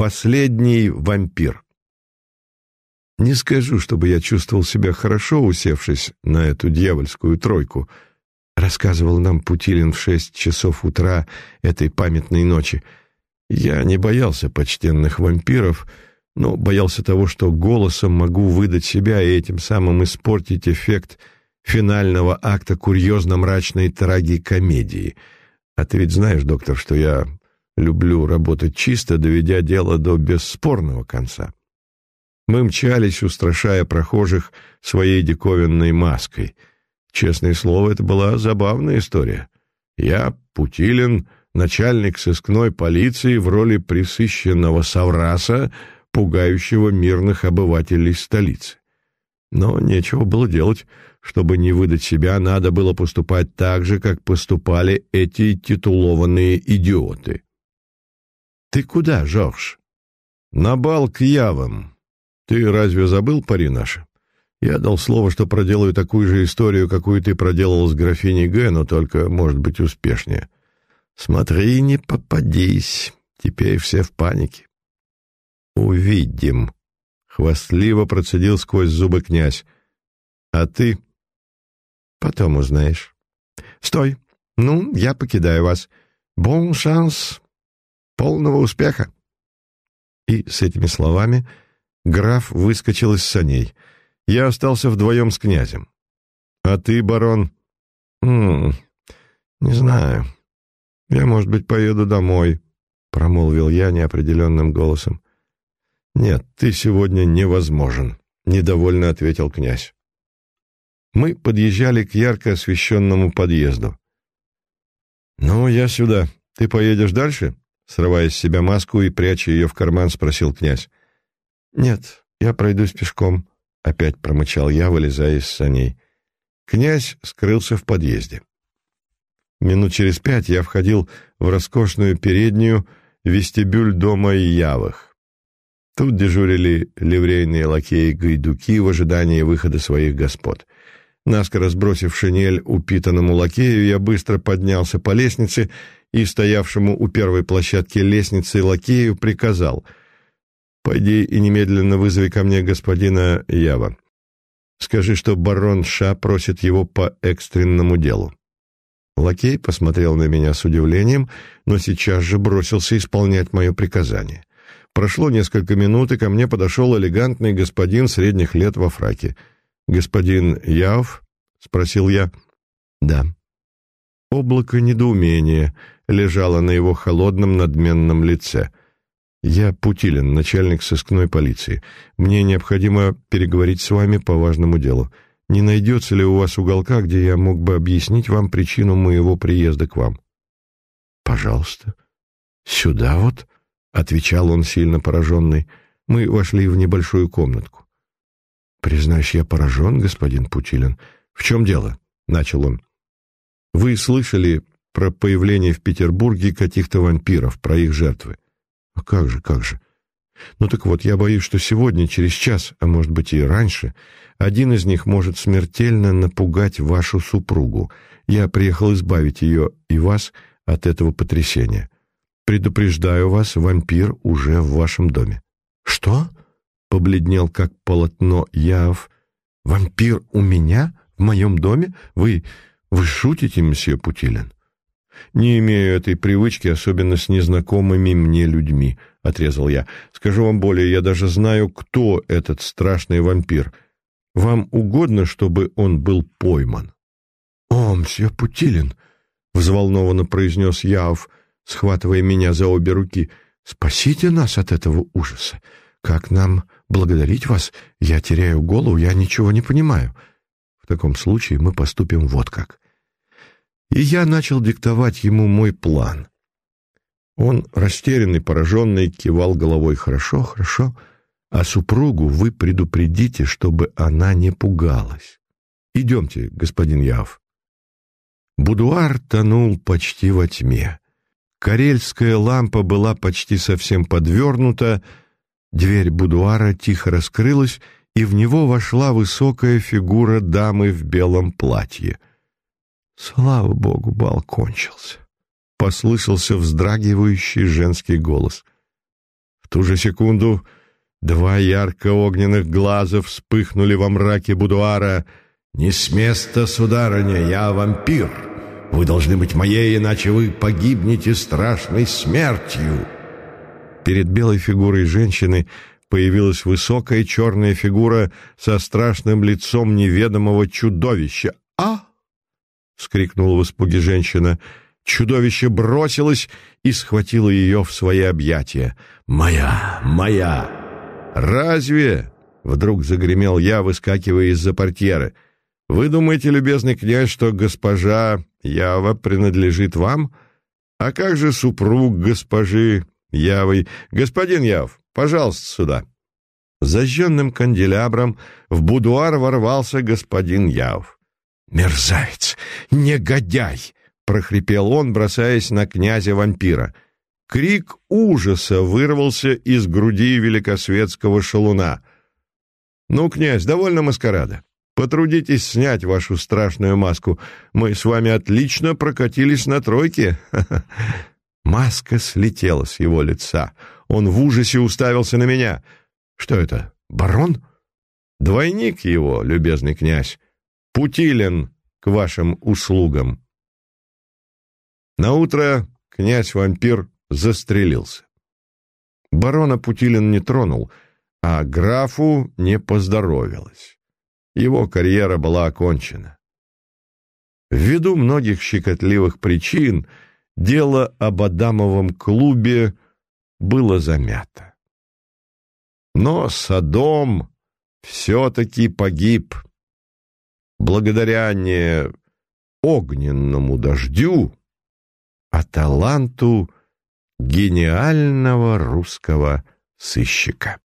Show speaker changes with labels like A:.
A: Последний вампир. Не скажу, чтобы я чувствовал себя хорошо, усевшись на эту дьявольскую тройку, рассказывал нам Путилин в шесть часов утра этой памятной ночи. Я не боялся почтенных вампиров, но боялся того, что голосом могу выдать себя и этим самым испортить эффект финального акта курьезно-мрачной трагикомедии. А ты ведь знаешь, доктор, что я люблю работать чисто, доведя дело до бесспорного конца. Мы мчались, устрашая прохожих своей диковинной маской. Честное слово, это была забавная история. Я, Путилин, начальник сыскной полиции в роли присыщенного совраса, пугающего мирных обывателей столицы. Но нечего было делать. Чтобы не выдать себя, надо было поступать так же, как поступали эти титулованные идиоты. «Ты куда, Жорж?» «На бал к явам. Ты разве забыл пари наши? Я дал слово, что проделаю такую же историю, какую ты проделал с графиней Г, но только, может быть, успешнее. Смотри, не попадись. Теперь все в панике». «Увидим», — хвастливо процедил сквозь зубы князь. «А ты?» «Потом узнаешь». «Стой! Ну, я покидаю вас. Бон шанс! Полного успеха!» И с этими словами граф выскочил из саней. Я остался вдвоем с князем. «А ты, барон?» «М -м, «Не знаю. Я, может быть, поеду домой», — промолвил я неопределенным голосом. «Нет, ты сегодня невозможен», — недовольно ответил князь. Мы подъезжали к ярко освещенному подъезду. «Ну, я сюда. Ты поедешь дальше?» Срывая с себя маску и пряча ее в карман, спросил князь. «Нет, я пройдусь пешком», — опять промычал я, вылезая из саней. Князь скрылся в подъезде. Минут через пять я входил в роскошную переднюю вестибюль дома Явых. Тут дежурили ливрейные лакеи-гайдуки в ожидании выхода своих господ. Наскоро сбросив шинель упитанному лакею, я быстро поднялся по лестнице и стоявшему у первой площадки лестницы лакею приказал «Пойди и немедленно вызови ко мне господина Ява. Скажи, что барон Ша просит его по экстренному делу». Лакей посмотрел на меня с удивлением, но сейчас же бросился исполнять мое приказание. Прошло несколько минут, и ко мне подошел элегантный господин средних лет во фраке. «Господин Яв?» — спросил я. «Да». Облако недоумения лежало на его холодном надменном лице. «Я Путилин, начальник сыскной полиции. Мне необходимо переговорить с вами по важному делу. Не найдется ли у вас уголка, где я мог бы объяснить вам причину моего приезда к вам?» «Пожалуйста. Сюда вот?» — отвечал он, сильно пораженный. Мы вошли в небольшую комнатку. «Признаюсь, я поражен, господин Путилин. В чем дело?» — начал он. «Вы слышали про появление в Петербурге каких-то вампиров, про их жертвы?» «А как же, как же?» «Ну так вот, я боюсь, что сегодня, через час, а может быть и раньше, один из них может смертельно напугать вашу супругу. Я приехал избавить ее и вас от этого потрясения». Предупреждаю вас, вампир уже в вашем доме. Что? Побледнел как полотно Яв. Вампир у меня в моем доме? Вы вы шутите, месье Путилин? Не имею этой привычки, особенно с незнакомыми мне людьми, отрезал я. Скажу вам более, я даже знаю, кто этот страшный вампир. Вам угодно, чтобы он был пойман? О, месье Путилин, взволнованно произнес Яв схватывая меня за обе руки. «Спасите нас от этого ужаса! Как нам благодарить вас? Я теряю голову, я ничего не понимаю. В таком случае мы поступим вот как». И я начал диктовать ему мой план. Он, растерянный, пораженный, кивал головой «хорошо, хорошо», а супругу вы предупредите, чтобы она не пугалась. Идемте, господин Яв. Будуар тонул почти во тьме. Карельская лампа была почти совсем подвернута, дверь будуара тихо раскрылась, и в него вошла высокая фигура дамы в белом платье. «Слава богу, бал кончился!» — послышался вздрагивающий женский голос. В ту же секунду два ярко-огненных глаза вспыхнули во мраке будуара. «Не с места, сударыня, я вампир. Вы должны быть моей, иначе вы погибнете страшной смертью». Перед белой фигурой женщины появилась высокая черная фигура со страшным лицом неведомого чудовища. «А!» — скрикнула в испуге женщина. Чудовище бросилось и схватило ее в свои объятия. «Моя! Моя!» «Разве?» — вдруг загремел я, выскакивая из-за портьеры. «Вы думаете, любезный князь, что госпожа Ява принадлежит вам? А как же супруг госпожи Явой? Господин Яв, пожалуйста, сюда!» Зажженным канделябром в будуар ворвался господин Яв. «Мерзавец! Негодяй!» — прохрипел он, бросаясь на князя-вампира. Крик ужаса вырвался из груди великосветского шалуна. «Ну, князь, довольно маскарада. Потрудитесь снять вашу страшную маску. Мы с вами отлично прокатились на тройке». Маска слетела с его лица. Он в ужасе уставился на меня — что это, барон? Двойник его, любезный князь. Путилин к вашим услугам. На утро князь-вампир застрелился. Барона Путилин не тронул, а графу не поздоровилось. Его карьера была окончена. Ввиду многих щекотливых причин дело об Адамовом клубе было замято. Но Содом все-таки погиб. Благодаря не огненному дождю, а таланту гениального русского сыщика.